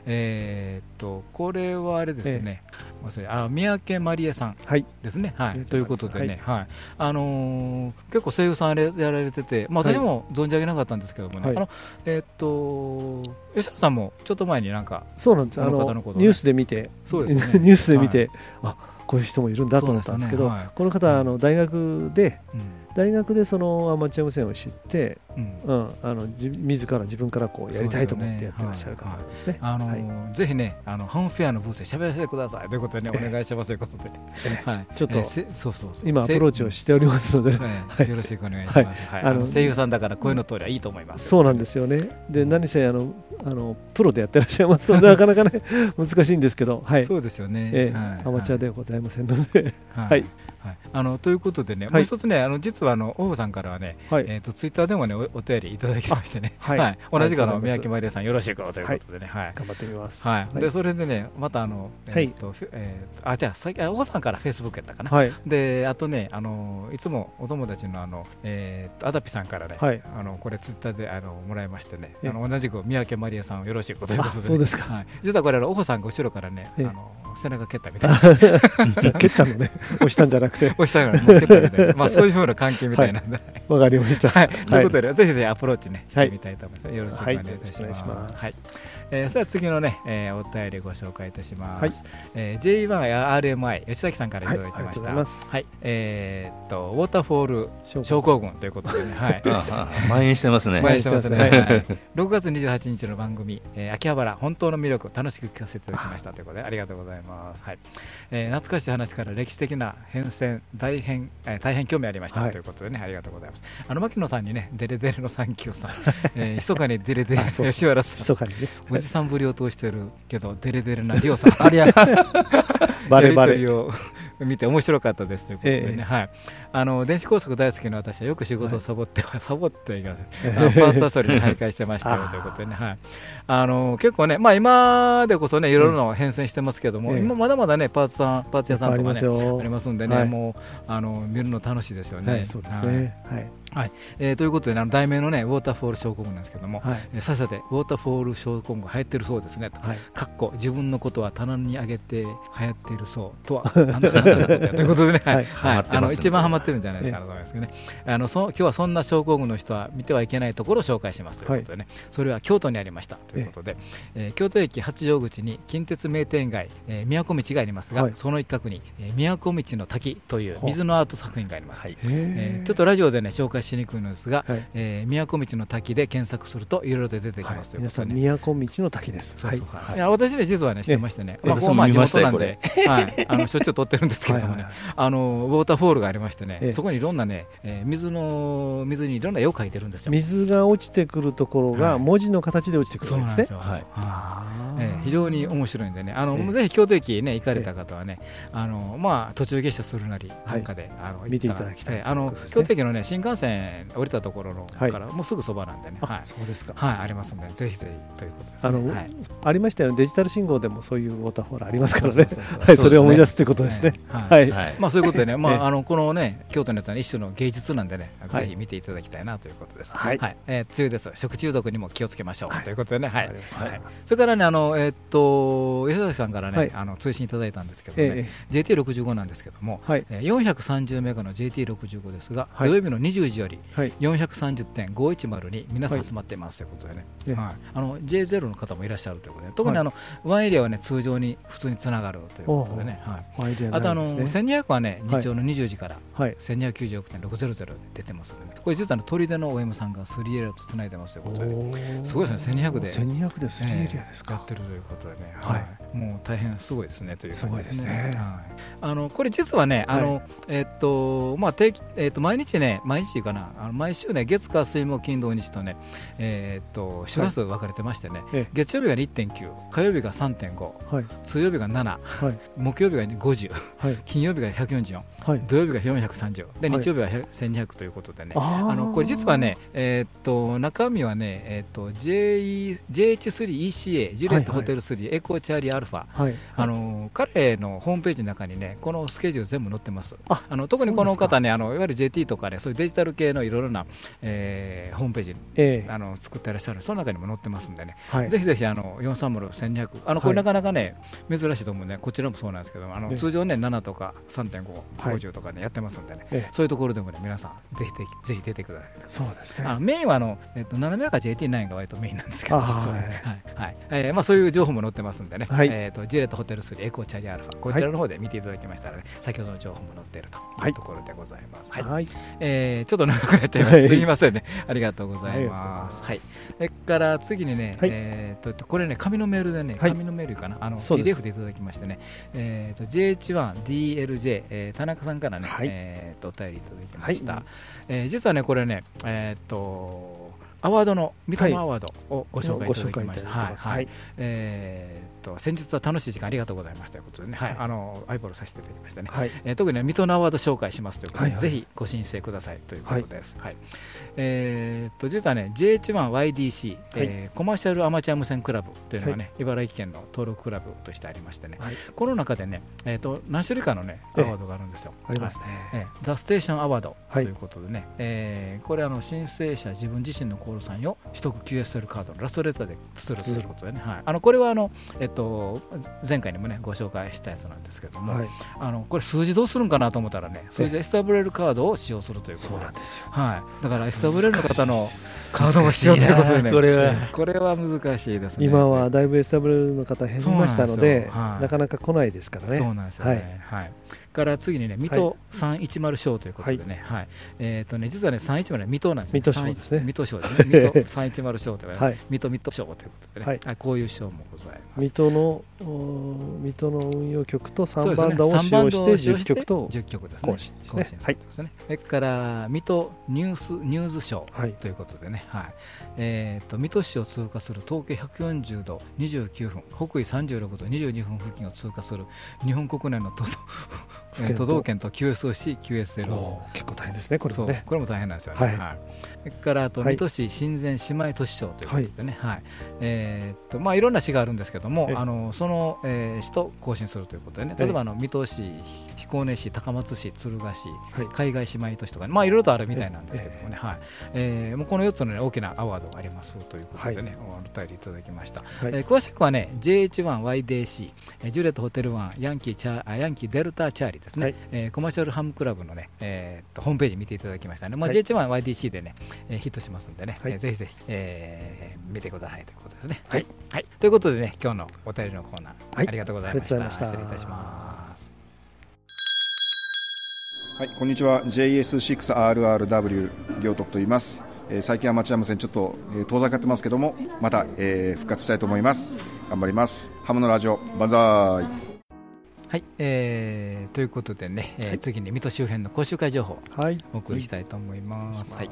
えーっとこれはあれですね。忘れあ三宅まりえさんはい。ですね。はい。三宅ということでね、はい。あのー結構声優さんやれやられてて、まあはい。私も存じ上げなかったんですけどもね、はい。あのえーっと吉野さんもちょっと前になんかそうなんです。あこの方ののことねニュースで見て、そうですね。ニュースで見て、あこういう人もいるんだと思ったんですけど、ね。はい。この方はあの大学でうん大学でそのアマチュア無線を知って、うん。うん、あのじ自ら自分からこうやりたいと思ってやってらっしゃる方ですね。あのぜひね、あのハムフェアのブースで喋らせてください。ということでね、ええ。お願いしますということで、えはい、ちょっとえーせそうそう今アプローチをしておりますので、せはい。えよろしくお願いします。はい。あの声優さんだから声の通りはいいと思います。そうなんですよね。で何せあのあのプロでやってらっしゃいますので なかなかね難しいんですけど、はい。そうですよね。アマチュアではございませんので、はい。はい。はい。あのということでね、はい。もう一つね、あの実はあのオフさんからはね、はい。えっとツイッターでもねおお便りいただきましてね、はい。はい、同じくあの三宅まりえさんよろしくということでね、はい。頑張ってみます。はい、はい。でそれでね、またあの、はい。えっと、ふえーとあ、じゃあ、さあ、お子さんからフェイスブックやったかな。はい。で、あとね、あの、いつもお友達のあの、えーと、アダピさんからね、はい。あの、これツイッターで、あの、もらいましてね、えあの、同じく三宅まりえさんをよろしくということで、あそうですか。はい、実はこれ、あのお子さんが後ろからね、あえ。えの、背中蹴ったみたいな。蹴ったのね、押したんじゃなくて、押したから、蹴ったみたいな、まあ、そういうふうな関係みたいなわかりました。はい、ということで、ぜひぜひアプローチね、しはいてみたいと思います。よろしくお願いいたします。はい。えー、それでは次のね、えー、お便りご紹介いたします。はいえー、J1RMI 吉崎さんからいただきました。はいありがとうございますはい。えーっとウォーターフォール症候群ということでね、はい。ああ蔓延してますね。応援してますね。ははいい6月28日の番組、えー秋葉原本当の魅力楽しく聞かせていただきましたということでありがとうございます。はい。えー懐かしい話から歴史的な変遷大変、えー大変興味ありました、はいということでねありがとうございます。あの牧野さんにねデレデレのサンキューさん、えー、密かにデレデレ吉原さん。密かにね、おじさんぶりを通してるけどデレデレなリオさん。ありゃ、バレバレ。を見て面白かったですということでね、ええ。はい、あの電子工作大好きな私はよく仕事をサボって、サボっては いけません、えパーツ漁りに徘徊してましたよということでね、はい、あの結構ね、まあ、今でこそね、いろいろな変遷してますけども、ええ。今まだまだね、パーツさん、パーツ屋さんとかね、ありますんでね、はい。もうあの見るの楽しいですよね。はい、そうですね。はい。はい。えーということで、あの題名のね、ウォーターフォール症候群なんですけども、はい。えーさっさて、ウォーターフォール症候群が流行ってるそうですねと。はい。かっこ自分のことは棚に上げて流行っているそう。とは なんだなんだなんだということでね、はい。あの一番ハマってるんじゃないかなと思いますけどね、あのそ今日はそんな症候群の人は見てはいけないところを紹介しますということでね、それは京都にありました。ということで、えー京都駅八丈口に近鉄名店街、えー、都道がありますが、はい。その一角に、えー、都道の滝という水のアート作品があります。ええーちょっとラジオでね紹介しにくいのですが、はい。えー都道の滝で検索するといろいろと出てきはいますという皆さん、ことでね。都道の滝です。そうそうはい。いや私ね、実はね、してましてね、えまあ、ここまあ地元なんで、はい、あのしょっちゅう撮ってるんですけどもね。あのウォーターフォールがありましてねええ、そこにいろんなね、えー水の水にいろんな絵を描いてるんですよ。水が落ちてくるところはい。が文字の形で落ちてくるんですよ。はい。ええ非常に面白いんでね、あのええ。ぜひ京都駅ね行かれた方はね、あのまあ途中下車するなりなんかで、あの見ていただきたいええあの京都駅のね新幹線降りたところのはいからもうすぐそばなんでね、はいあ、そうですか。はいありますんでぜひぜひということです、ね。あのはいありましたよね。デジタル信号でもそういうウォーターフォールありますからね。はい、それを思い出すということですね。ええはいはい。はい。まあそういうことでね、まええああのこのね京都のやつは一種の芸術なんでね、はいぜひ見ていただきたいなということです。はいえー、梅雨です。食中毒にも気をつけましょう、はいということでね、はい。はいそれからねあのえーっと吉崎さんからね、はいあの通信いただいたんですけどね、え JT65 なんですけども、えはい。えー430メガの JT65 ですが、はい土曜日の20時時よりはい。430.510に皆さんはい。集まっていますということでね、ええ。はい、あの J0 の方もいらっしゃるということで特にはい。あの、ワンエリアはね通常に普通につながるということでね、あとあのないですね。1200はねはい。日曜の20時からはい。1296.600で出てますので、これ実はあの砦の OM さんが3エリアとつないでますということで、すごいですね1200で。1200で3エリアですか。やってるということでね、ははい。いもう大変すごいですねという感じですね。すごいですね。はい、あのこれ実はね、あのえっとまあ定期えっと毎日ね毎日かな。あの毎週ね月火水木金土日とねえっと周波数分かれてましてね、ええ。月曜日が1.9火曜日が3.5はい。水曜日が7はい。木曜日が50はい。金曜日が144はい。土曜日が430ではい。日曜日は1200ということでね、あのこれ実はね、えーっと中身はね、えーっと JE JH3ECA、ジュレットホテル3、エコーチャーリーアルファ、はい。あの彼のホームページの中にね、このスケジュール全部載ってます。ああの特にこの方ね、あのいわゆる JT とかね、そういうデジタル系のいろいろな、えーホームページええ。あの作ってらっしゃる、その中にも載ってますんでね、はい。ぜひぜひあの430、1200、あのこれはいなかなかね、珍しいと思うんで、こちらもそうなんですけど、あのええ。通常ね、7とか3.5、はい。50とかね、やってますんでね、ええ。そういうところでもね、皆さん、ぜひぜひぜひ出てください。そうですね。あのメインはあの、えっと、斜めか JT9 が割とメインなんですけど、ははいはい。はい。えーまあ、そういう情報も載ってますんでね、はい。えー、とジレットホテル3エコーチャリアルファ、こちらの方で見ていただきましたら、ね先ほどの情報も載っているとはいいうところでございます。はい。はい。えーちょっと長くなっちゃいます、はい。すみませんね、ありがとうございはいます。はい。それから次にね、はい。えー、とこれね、紙のメールでね、はい。紙のメールかな、あの PDF でいただきましてね、えー、と JH1DLJ、えー田中さんからね、はい。えー、とお便りいただきました。はい。えー実はね、これね、えーっと、アワードの、水戸のアワードをご紹介いただきました。はい。えーっと、先日は楽しい時間ありがとうございましたということでね、はい、はいあの、アイボールさせていただきましたね。はい。えー特にね、水戸のアワード紹介しますということで、はいはい。ぜひご申請くださいということです。はい。えーっと、実はね、JH1YDC、えーコマーシャルアマチュア無線クラブというのがね、茨城県の登録クラブとしてありましてね、はい。この中でね、えーっと、何種類かのね、アえ。えワードがあるんですよ。ありますえね。えザ・ステーション・アワードとはいいうことでね、えーこれあの申請者自分自身のコールサインを取得 QSL カードのラストレターで綴るということでね、はい、あのこれはあの、えっと、前回にもねご紹介したやつなんですけども、はい。あのこれ数字どうするんかなと思ったらね数字はエスタブレルカードを使用するということで。そうなんですよ。はい、だからエスタブレルの方のカードが必要ということでね。これは。これは難しいですね。今はだいぶエスタブレルの方減りましたのでなかなか来ないですからね。そうなんですよね。はい。から次にね、水戸310賞 ということでね、はい。えっとね、実はね、310は水戸なんですね。水戸賞ですね水戸賞ですね。水戸310賞というはい水戸水戸賞ということでね、はいはいこういう賞もございます。水戸のお水戸の運用局と3そうですね番打を使用して10曲と10曲ですね。更新ですね更新するんですね。それから水戸ニュースニューズ賞はいということでね、はい。えっと水戸市を通過する東経140度29分、北緯36度22分付近を通過する日本国内の都道えー都道県と QSOC、QSL 結構大変ですねこれもね。これも大変なんですよね。はい。それからあとはい。水戸市親善姉妹都市賞ということでね、はい。えーっとまあいろんな市があるんですけどもえ、あのその、えー市と更新するということでね、ええ。例えばあの水戸市、彦根市、高松市、敦賀市、はい。海外姉妹都市とかね、まあいろいろとあるみたいなんですけどもね、はい。えーもうこの4つの、ね、大きなアワードがありますということでね、お便りいただきました。はい。えー詳しくはね JH1YDC、えージュレットホテルワンヤンキーチャヤンキーデルタチャーリーですね、はい。えーコマーシャルハムクラブのね、えーっとホームページ見ていただきましたね、まあはい JH1YDC でね、えーヒットしますんでね、はい。えーぜひぜひ、えー見てくださいということですね。はい。はい、ということでね今日のお便りのコーナー、はい。ありがとうございました。失礼いたします。はい、こんにちは。JS6RRW 両徳と言います、えー最近アマチュア無線ちょっと、えー遠ざかってますけどもまた、えー復活したいと思います。頑張ります。ハムのラジオ万歳はい、えーということでね、えー次に水戸周辺の講習会情報お送りしたいと思います。はい。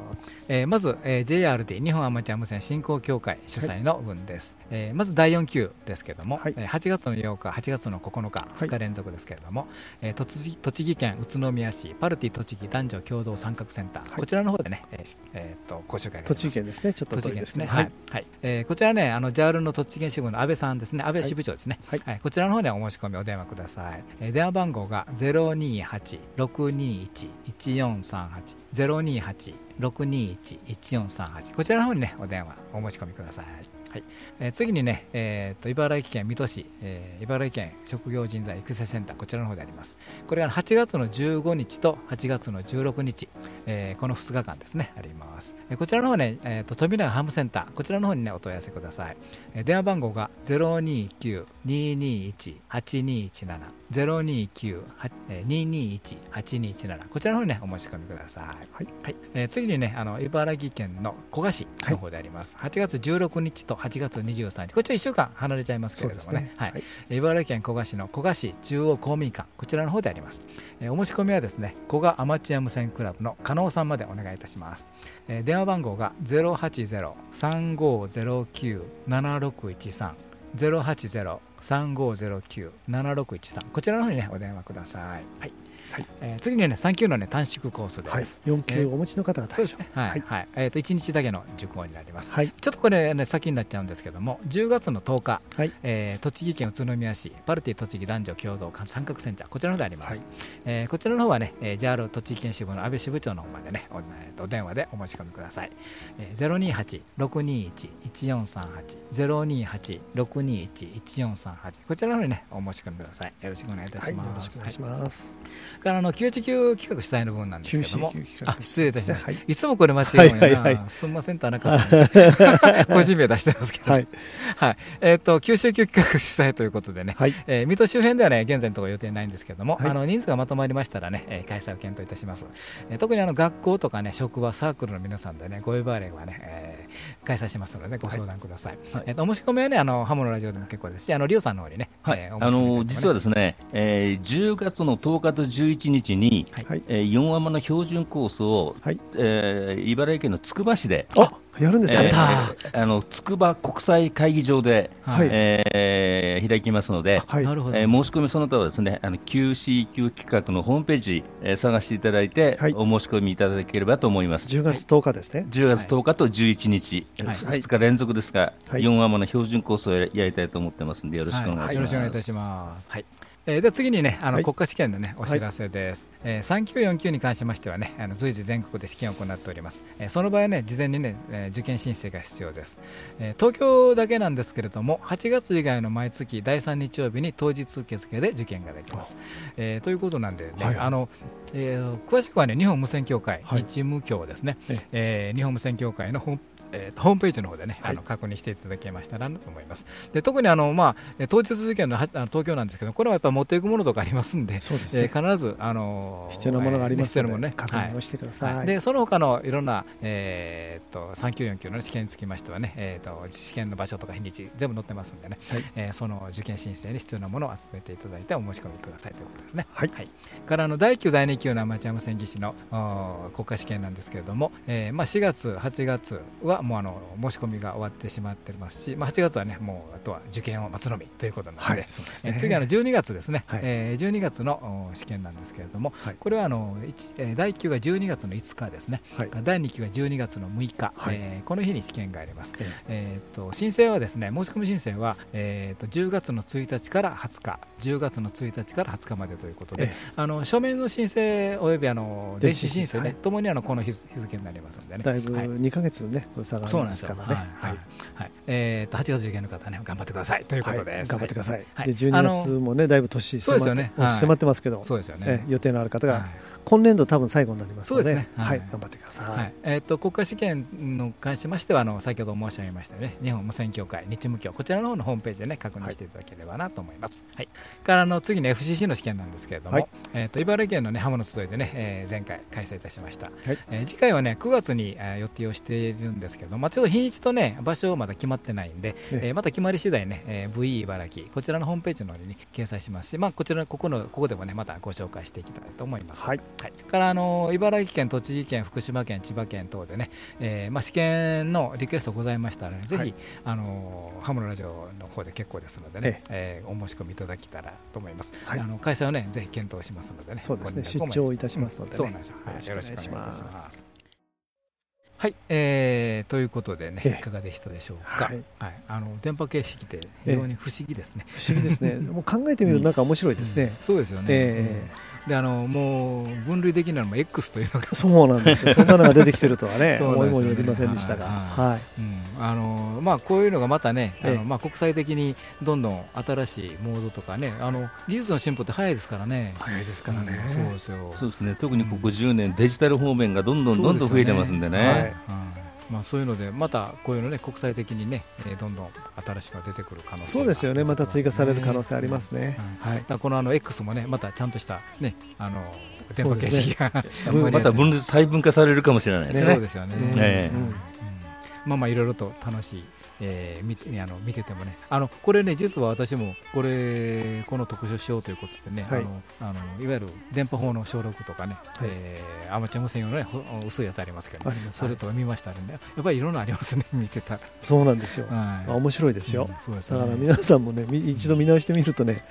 えーまず、えー JRD 日本アマチュア無線振興協会主催の分です、えーまず第4級ですけれども、はい。えー8月の8日8月の9日2日連続ですけれども、えー栃木栃木県宇都宮市パルティ栃木男女共同参画センター、はい。こちらの方でね、えーしえーと講習会が栃木県ですねちょっと栃木遠いですすね。はい、はい。えーこちらねあの JAL の栃木県支部の安倍さんですね。安倍支部長ですね、はい。はい、こちらの方にお申し込みお電話ください、えー電話番号が028-621-1438 028-621-1438こちらの方にねお電話お申し込みください。はい。えー次にね、えー、と茨城県水戸市、えー茨城県職業人材育成センターこちらの方であります。これが8月の15日と8月の16日、えーこの2日間ですねあります、えーこちらの方ね、えー、と富永ハムセンターこちらの方にねお問い合わせください、えー電話番号が029-221-8217 029-221-8217こちらの方にねお申し込みください、はい。えー次にねあの茨城県の古河市の方であります、8月16日と8月23日。こちら1週間離れちゃいますけれどもね。はい。茨城県古河市の古河市中央公民館。こちらの方であります、えーお申し込みはですね古賀アマチュア無線クラブの加納さんまでお願いいたします、えー電話番号が080-3509-7613 3509-7613こちらの方にねお電話ください、はい。えー次にね3級のね短縮コースです、はい、4級お持ちの方が対象そうですね。はい、はい、えっ、と1日だけの受講になります。はいちょっとこれね先になっちゃうんですけども、10月の10日、はいえー栃木県宇都宮市パルティ栃木男女共同三角センターこちらの方であります。えーこちらの方はね、えー JR 栃木県支部の安倍支部長の方までね、お,、えーとお電話でお申し込みください。えー、028-621-1438、028-621-1438こちらの方にねお申し込みください。よろしくお願いいたはい、よします。ろしくお願いします。あの919企画主催の分なんですけども。919企画。あ失礼いたしました、はい。い、つもこれ間違うんやな、はいはすんません田中さん。個人名出してますけど、はい、はい。えっ、と九州級企画主催ということでね、はい、えー水戸周辺ではね現在のところ予定ないんですけども、はい。あの人数がまとまりましたらね、えー開催を検討いたします、えー特にあの学校とかね職場サークルの皆さんでねご呼ばれはね、えー開催しますので、ね、ご相談ください、はい。えーとお申し込みはねあのハモのラジオでも結構ですしあのリオさんの方にね、はい。えーおあの実はですね、えー10月の10日と11日に、はい、えー、4話の標準コースを、はいえー茨城県のつくば市で、あ、やるんですえね。ーあのつくば国際会議場で、はいえー開きますので、はい、なるほど、えー申し込みその他はですね、あの QCQ 企画のホームページ、えー探していただいて、はいお申し込みいただければと思います。10月10日ですね。10月10日と11日、はい2日連続ですが、はい4話もの標準コースをややりたいと思ってますので、よろしくお願いします。はい、よろしくお願いいたします。はい。えーでは次にね、あの、はい。国家試験のね、お知らせです。えー3級、4級に関しましてはね、あの随時全国で試験を行っております。えーその場合はね、事前にね、えー受験申請が必要です、えー東京だけなんですけれども、8月以外の毎月第3日曜日に当日受付で受験ができます。えーということなんでね、はいあの、えー詳しくはね、日本無線協会、はい。日無協ですね、え。えー日本無線協会のホームえーとホームページの方でね、はいあの確認していただけましたらなと思います。で特にあの、まあ、えー当日受験のはあの東京なんですけど、これはやっぱり持っていくものとかありますんで、そうですね。えー必ず、あのー必要なものがありますえー必要なものね、ので、確認をしてください。はいでその他のいろんな、えー、と3級、4級の試験につきましてはね、えー、と試験の場所とか日にち全部載ってますんでね、はいえーその受験申請に必要なものを集めていただいてお申し込みくださいということですね。はいからあの第9、第2級のアマチュア無線技師の国家試験なんですけれども、えーまあ、4月、8月はもうあの申し込みが終わってしまってますし、まあ、8月はねもうあとは受験を待つのみということなので、はい、そうですね。えー次あの12月ですね、はい。えー12月のお試験なんですけれども、はい。これはあの第1級が12月の5日ですね、はい。第2級が12月の6日、はい。えーこの日に試験があります。ええ。ー、と申請はですね申し込み申請は、えー、と10月の1日から20日。10月の1日から20日までということで、えあの書面の申請およびあの電電子子申請ね、はい。ともにあのこの日付になりますのでね。だいぶはい。2ヶ月ね、これ差がありそうなんですよ。ますからね。はいえー、と8月受験の方はね頑張ってくださいということです。はい頑張ってください。はいで12あの月もね、だいぶ年迫ってねはい迫ってますけど、そうですよね。え予定のある方はいが今年度多分最後になりますので、ね。はいはい、頑張ってください。はい。えー、と国家試験の関しましてはあの先ほど申し上げましたよね。日本無線協会日無協こちらの方のホームページでね確認していただければなと思います、はい。からあの次に FCC の試験なんですけれども、はい。えー、と茨城県の、ね、浜の集いでね、えー前回開催いたしました、い。えー次回はね9月に、えー予定をしているんですけど、まあ、ちょっと日にちとね場所まだ決まってないんで、ええ。ーまた決まり次第ね、えー VE 茨城こちらのホームページの方に、ね、掲載しますし、まあ、こちらここのここでもねまたご紹介していきたいと思います。はいからあの茨城県、栃木県、福島県、千葉県等でね、えーまあ、試験のリクエストございましたら、ね、ぜひ、はいあのハムのラジオの方で結構ですのでね、えーお申し込みいただけたらと思います。はいあの開催をねぜひ検討しますのでね、そうですね、出張いたしますのでね。そうなんですよ。はい、よよろろしくお願いしますす。はい、えー、ということでね、ええいかがでしたでしょうか？ははいい、あの電波形式って非常に不思議ですね。不思議ですね。もう考えてみるとなんか面白いですね。そうですよね。えであのもう分類できないのも X というのが、そうなんですよ。そんなのが出てきてるとはね、思いもよりませんでしたが。はいはい。うんあのまあ、こういうのがまたね、あええのまあ、国際的にどんどん新しいモードとかね、あの技術の進歩って早いですからね。早いですからね。うんそうですよ。そうですね、特にここ10年、デジタル方面がどんどんどんどん増えてますんでね。はいはいまあ、そういうので、またこういうのね、国際的にね、えーどんどん新しく出てくる可能性そうですよね。また追加される可能性性ありますね。はいだか。らこのあの X もね、またちゃんとしたね、あの電波形式が、うんまた分 裂細分化されるかもしれないですね。そうですよね。うんええうんうんまあまあいろいろと楽しい、えー見てあの見ててもね、あのこれね実は私もこれこの特集しようということでね、はいい、あのあのいわゆる電波法の小録とかね、はいえーアマチュア無線用のねほ薄いやつありますけど、ありますそれと見ましたね。やっぱりいろんなありますね 見てたら。そうなんですよ。はいあ面白いですようん。そうですだねから皆さんもね、み一度見直してみるとね、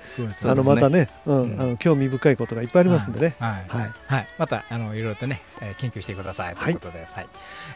あのまたね、ううんん、あの興味深いことがいっぱいありますんでね。はい、はい。はい、またあのいろいろとね、えー研究してくださいということです。はい。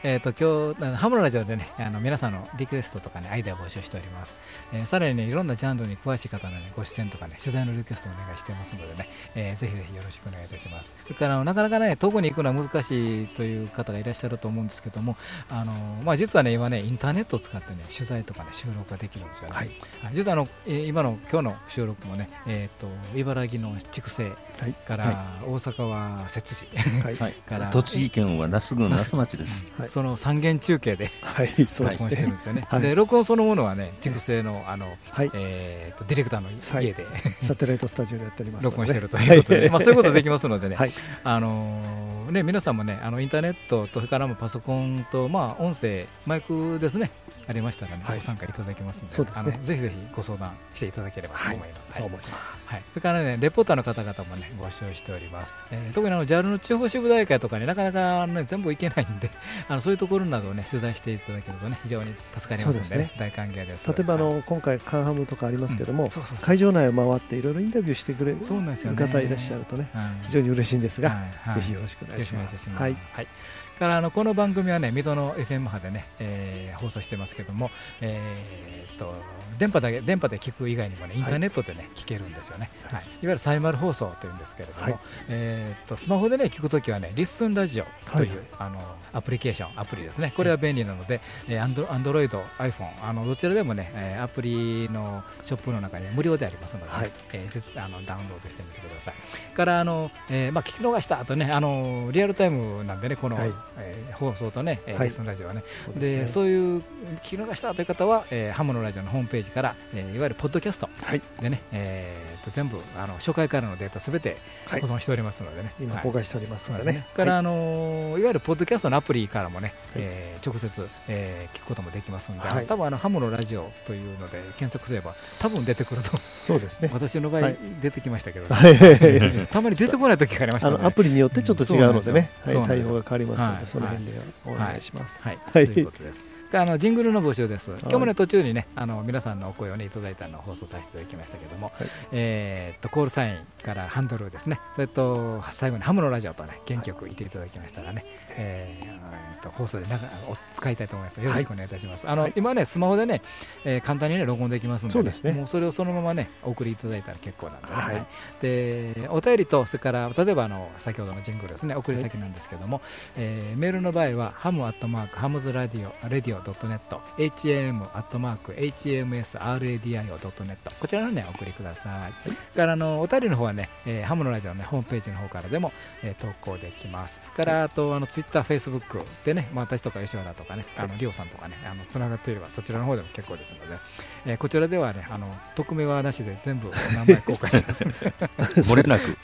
えっ、と今日ハムのラジオでね、あの皆さんのリクエストとかねアイデアを募集しております。えーさらにねいろんなジャンルに詳しい方のねご出演とかね取材のリクエストをお願いしてますのでね、えーぜひぜひよろしくお願いいたします。それからあのなかなかね遠くに行くのは難しいという方がいらっしゃると思うんですけども、あのまあ実はね今ねインターネットを使ってね取材とかね収録ができるんですよね。はい。はい実はあの、えー今の今日の収録もね、えー、と茨城の筑西はい。から、はい大阪は摂津市はい。は いから栃木県は那須郡那須町です。はいその三元中継ではい。そうです録音してるんね。ですよね。はいで録音そのものはね筑西のあの、はい。えー、とディレクターのはい家で、サテライトスタジオでやっております。録音してるということで、は いまあ、そういうことできますのでね、はい。あのーね、皆さんもねあのインターネットとそれからもパソコンと、まあ、音声マイクですねありましたらね、はい。ご参加いただけますのでそうですね。ぜひぜひご相談していただければと思います。はい、それからね、レポーターの方々もね、募集しております。えー特にあの JAL の地方支部大会とかね、なかなか、ね、全部行けないんで、あのそういうところなどをね、取材していただけるとね、非常に助かりますので,、ね大歓迎です。例えばあはい。の今回カンハムとかありますけども、そうそうそう。会場内を回っていろいろインタビューしてくれる方いらっしゃるとね、はい。非常に嬉しいんですが、ぜひよろしくお願いします。願はいいし。ます。はいそれからあのこの番組はね、水戸の FM 波でね、えー放送してますけども、えーっと電波だけ電波で聞く以外にもね、インターネットでね、聞けるんですよね。はい。いわゆるサイマル放送というんですけれども、はいえーっとスマホでね聞くときはね、リッスンラジオという、はいあのアプリケーションアプリですね。これは便利なので、えー、アンドアンドロイド、iPhone あのどちらでもね、えーアプリのショップの中に無料でありますので、はいえーあのダウンロードしてみてください。からあの、えーまあ、聞き逃した後ねあのリアルタイムなんでねこの、はい。えー放送とね、えーはい。リスンラジオはね。そうでね。そういう聞き逃したという方は、えーハムのラジオのホームページから、えーいわゆるポッドキャストはい。でね、えーと全部あの初回からのデータすべてはい。保存しておりますのでね、今はい。公開しておりますのでね。。ね。から、はい。あのーいわゆるポッドキャストのアプリからもね、えー直接、えー聞くこともできますので、はい。多分あのハムのラジオというので検索すれば多分出てくると。そうですね。私の場合、はい。出てきましたけど、はいはい。はいたまに出てこない時がありましたので、あのアプリによってちょっと違うのでね、はい、対応が変わりますのはいで、その辺でお願いします。はい、はいということです。あのジングルの募集です。今日もね途中にねあの皆さんのお声をねいただいたのを放送させていただきましたけども、はいえーっとコールサインからハンドルですね。それと最後にハムのラジオとね元気よく言っていただきましたらね、えーと放送でなんかお使いたいと思います。よろしくお願いいたします。あの、はい。今ねスマホでね、えー簡単にね録音できますので、そうですね。もうそれをそのままねお送りいただいたら結構なんでね。はい。はいでお便りとそれから例えばあの先ほどのジングルですね。送り先なんですけども、えーメールの場合はハムアットマークハムズラディオレディオドットネット HAM アットマーク HMSRADIO ドットネット。こちらのねお送りください、からあのお便りの方はね、えーハムのラジオの、ね、ホームページの方からでも、えー投稿できます。からあとあのツイッターフェイスブックでね、まあ、私とか吉原とかねあのリオさんとかねあのつながっていればそちらの方でも結構ですので、えーこちらではねあの匿名はなしで全部お名前公開します 漏れなく。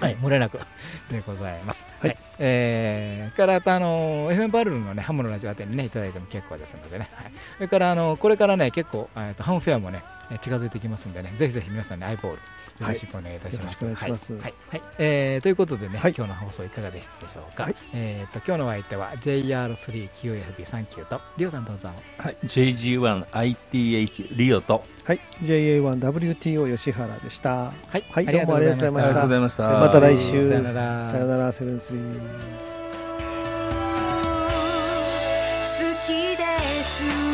はい、漏れなく でございます。は、はいいえー、からあの FM バルルのねハムのラジオ宛てにねいただいても結構ですのでね。はい。それからあのこれからね結構えっとハムフェアもねえー近づいてきますんでね、ぜひぜひ皆さんに、アイボールよろしくお願いいたします。はい、はいえ、ということでね、今日の放送いかがでしたでしょうか？えっ、と今日の相手は JR3QFB39 とリオさんどうぞ。はい、JG1ITH リオと、はい、JA1WTO 吉原でした。はい、はい、どうもありがとうございました。また来週。さよなら。さよならセブンスリー。好きです。